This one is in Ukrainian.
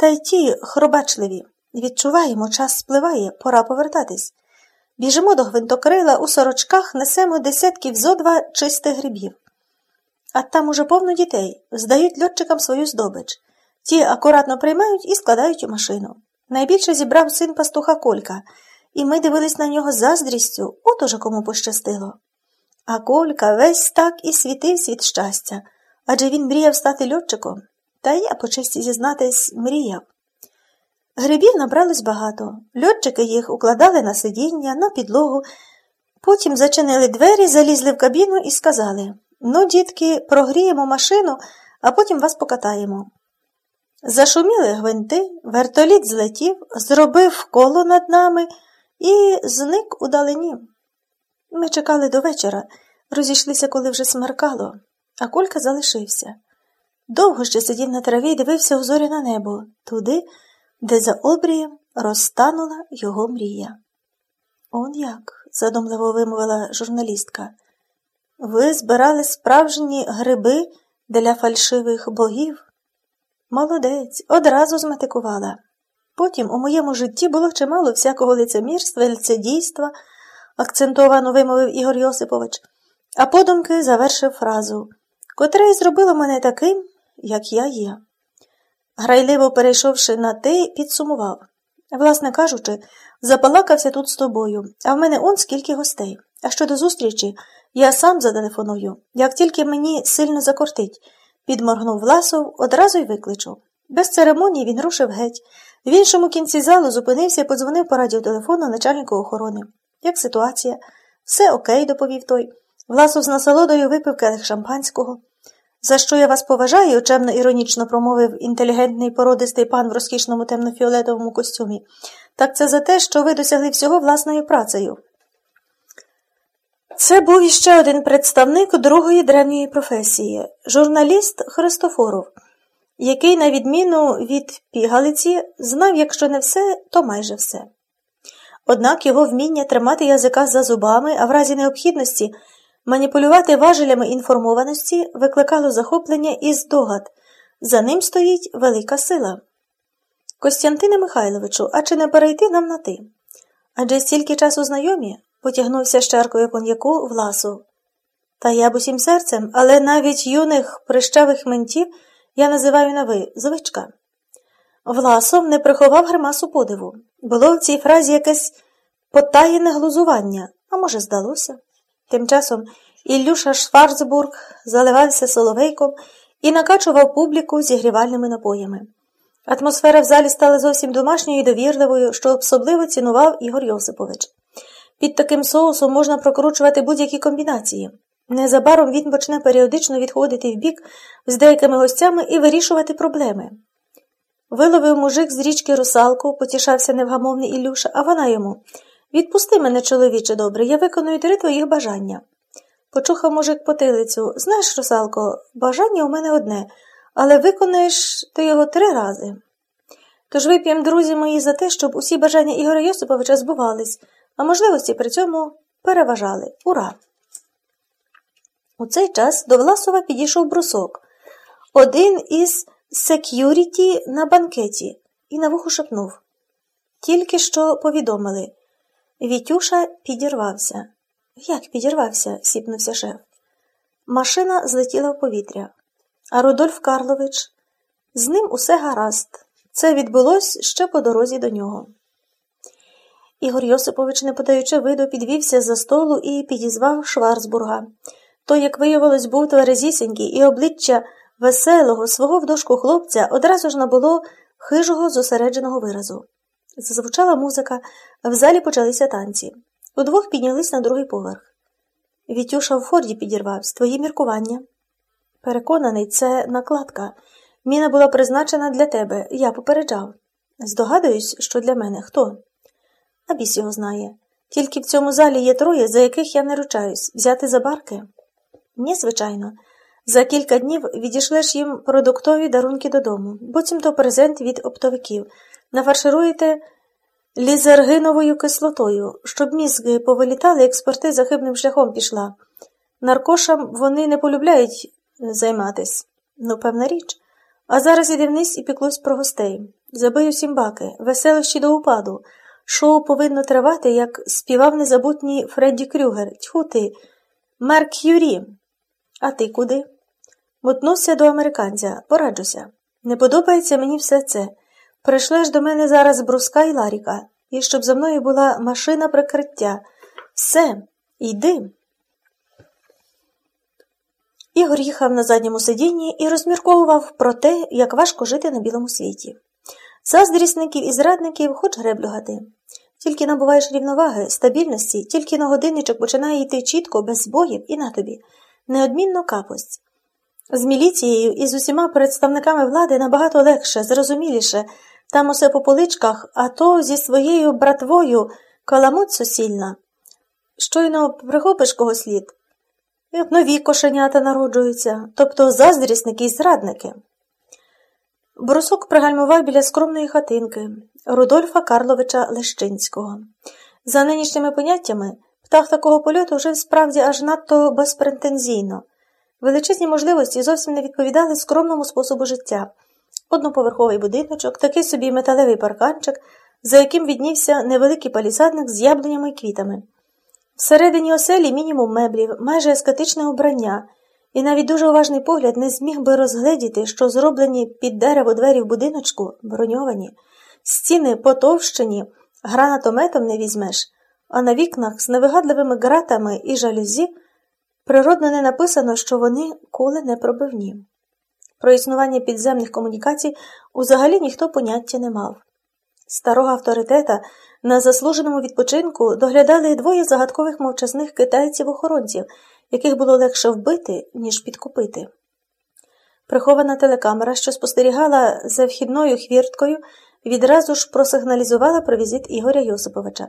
Та й ті хробачливі. Відчуваємо, час спливає, пора повертатись. Біжимо до гвинтокрила, у сорочках несемо десятків зо два чистих грибів. А там уже повно дітей, здають льотчикам свою здобич. Ті акуратно приймають і складають у машину. Найбільше зібрав син пастуха Колька, і ми дивились на нього заздрістю, от уже кому пощастило. А Колька весь так і світився від щастя, адже він мріяв стати льотчиком. Та я, по честі зізнатись, мріяв. Грибів набралось багато. Льотчики їх укладали на сидіння, на підлогу, потім зачинили двері, залізли в кабіну і сказали Ну, дітки, прогріємо машину, а потім вас покатаємо. Зашуміли гвинти, вертоліт злетів, зробив коло над нами і зник у далині. Ми чекали до вечора, розійшлися, коли вже смеркало, а Колька залишився. Довго ще сидів на траві і дивився у зорі на небо, туди, де за обрієм розтанула його мрія. Он як, задумливо вимовила журналістка. Ви збирали справжні гриби для фальшивих богів? Молодець, одразу зметикувала. Потім у моєму житті було чимало всякого лицемірства лицедійства, акцентовано вимовив Ігор Йосипович, а подумки завершив фразу, котра й зробила мене таким, як я є. Грайливо перейшовши на те, підсумував. Власне кажучи, запалакався тут з тобою, а в мене он скільки гостей. А щодо зустрічі, я сам зателефоную, як тільки мені сильно закортить, підморгнув Власов, одразу й викличу. Без церемонії він рушив геть. В іншому кінці залу зупинився і подзвонив по радіотелефону начальнику охорони. Як ситуація? Все окей, доповів той. Власов з насолодою випив келих шампанського. За що я вас поважаю, чемно іронічно промовив інтелігентний породистий пан в розкішному темно-фіолетовому костюмі, так це за те, що ви досягли всього власною працею. Це був іще один представник другої древньої професії журналіст Христофоров, який, на відміну від пігалиці, знав, якщо не все, то майже все. Однак його вміння тримати язика за зубами, а в разі необхідності маніпулювати важелями інформованості викликало захоплення і здогад. За ним стоїть велика сила. Костянтине Михайловичу, а чи не перейти нам на ти? Адже стільки часу знайомі, потягнувся щаркою коньяку Власу. Та я б усім серцем, але навіть юних прищавих ментів я називаю на ви звичка. Власов не приховав гримасу подиву. Було в цій фразі якесь потаєне глузування, а може, здалося. Тим часом Іллюша Шварцбург заливався соловейком і накачував публіку зігрівальними напоями. Атмосфера в залі стала зовсім домашньою і довірливою, що особливо цінував Ігор Йосипович. Під таким соусом можна прокручувати будь-які комбінації. Незабаром він почне періодично відходити вбік з деякими гостями і вирішувати проблеми. Виловив мужик з річки русалку, потішався невгамовний Ілюша, а вона йому Відпусти мене, чоловіче добре, я виконую три твоїх бажання. Почухав мужик потилицю. Знаєш, русалко, бажання у мене одне, але виконаєш ти його три рази. Тож вип'ємо, друзі мої, за те, щоб усі бажання Ігоря Йосиповича збувались, а можливості при цьому переважали. Ура! У цей час до Власова підійшов брусок, один із сек'юріті на банкеті, і на вуху шепнув. Тільки що повідомили. Вітюша підірвався. Як підірвався? сіпнувся шеф. Машина злетіла в повітря. А Рудольф Карлович з ним усе гаразд. Це відбулось ще по дорозі до нього. Ігор Йосипович, не подаючи виду, підвівся за столу і підізвав Шварцбурга. Той, як виявилось, був тверезісінький, і обличчя веселого свого в дошку хлопця одразу ж набуло хижого зосередженого виразу. Зазвучала музика, в залі почалися танці. Удвох піднялись на другий поверх. Вітюша в Форді підірвався. Твої міркування. Переконаний, це накладка. Міна була призначена для тебе, я попереджав. Здогадуюсь, що для мене хто? А біс його знає. Тільки в цьому залі є троє, за яких я не ручаюсь. Взяти за барки? Ні, звичайно. За кілька днів відійшлеш їм продуктові дарунки додому, буцімто презент від оптовиків. Нафаршируєте лізергиновою кислотою, щоб мізки повилітали, експертиза хибним шляхом пішла. Наркошам вони не полюбляють займатись. Ну, певна річ. А зараз іди вниз і піклусь про гостей. Забий усім баки, веселощі до упаду. Шоу повинно тривати, як співав незабутній Фредді Крюгер. Тьху ти, Марк Юрі. А ти куди? Мотнувся до американця, пораджуся. Не подобається мені все це. Пришлеш до мене зараз бруска і Ларіка, і щоб за мною була машина прикриття. Все, йди. Ігор їхав на задньому сидінні і розмірковував про те, як важко жити на білому світі. Заздрісників і зрадників хоч греблю гати. Тільки набуваєш рівноваги, стабільності, тільки на годинничок починає йти чітко, без збоїв і на тобі. Неодмінно капость. З міліцією і з усіма представниками влади набагато легше, зрозуміліше, там усе по поличках, а то зі своєю братвою каламуть сусільна. Щойно прихопиш кого слід, як нові кошенята народжуються, тобто заздрісники і зрадники. Брусок пригальмував біля скромної хатинки Рудольфа Карловича Лещинського. За нинішніми поняттями, птах такого польоту вже справді аж надто безпретензійно. Величезні можливості зовсім не відповідали скромному способу життя. Одноповерховий будиночок, такий собі металевий парканчик, за яким віднівся невеликий палісадник з яблунями і квітами. Всередині оселі мінімум меблів, майже ескетичне убрання, і навіть дуже уважний погляд не зміг би розгледіти, що зроблені під дерево двері в будиночку броньовані, стіни потовщені, гранатометом не візьмеш, а на вікнах з невигадливими ґратами і жалюзі природно не написано, що вони кули не пробивні. Про існування підземних комунікацій узагалі ніхто поняття не мав. Старого авторитета на заслуженому відпочинку доглядали двоє загадкових мовчазних китайців-охоронців, яких було легше вбити, ніж підкупити. Прихована телекамера, що спостерігала за вхідною хвірткою, відразу ж просигналізувала про візит Ігоря Йосиповича